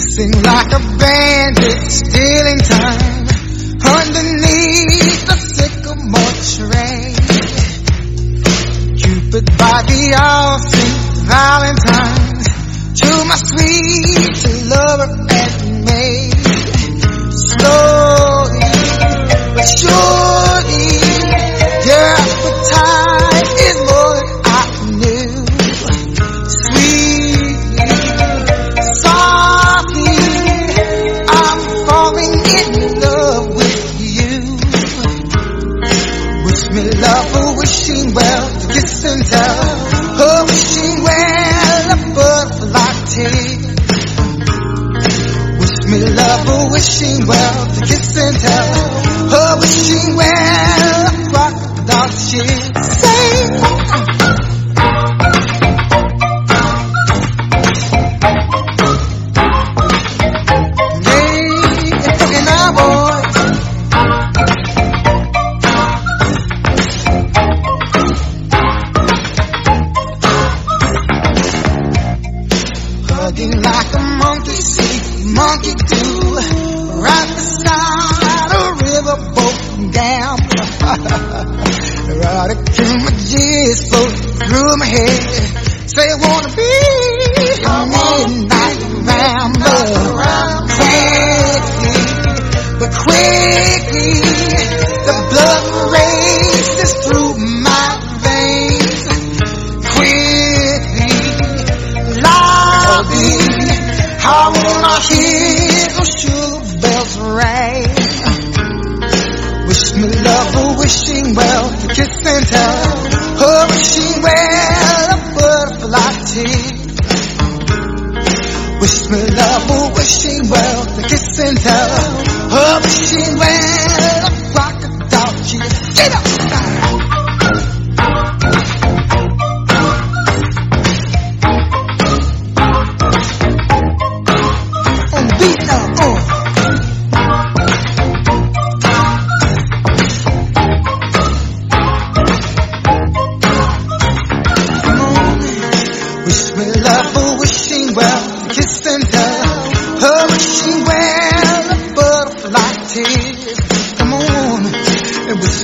Chasing like a bandit, stealing time underneath the sycamore tree. Cupid by the all-sweet in love with you. Wish me love, a wishing well, to kiss and tell. A wishing well, a butterfly. Wish me a wishing well, to kiss and tell. A wishing well, monkey do. Right beside a riverboat gambler. right images float through my head. Say I wanna be a midnight rambler. Quickly, but quickly, the blood races through my veins. Quickly, lobby. I hear sugar bells ring. Wish me love, a wishing well, to kiss and tell. A wishing well, a butterfly tear. Wish me love, a wishing well, to kiss and tell. A wishing well, a crocodile tear. Get up!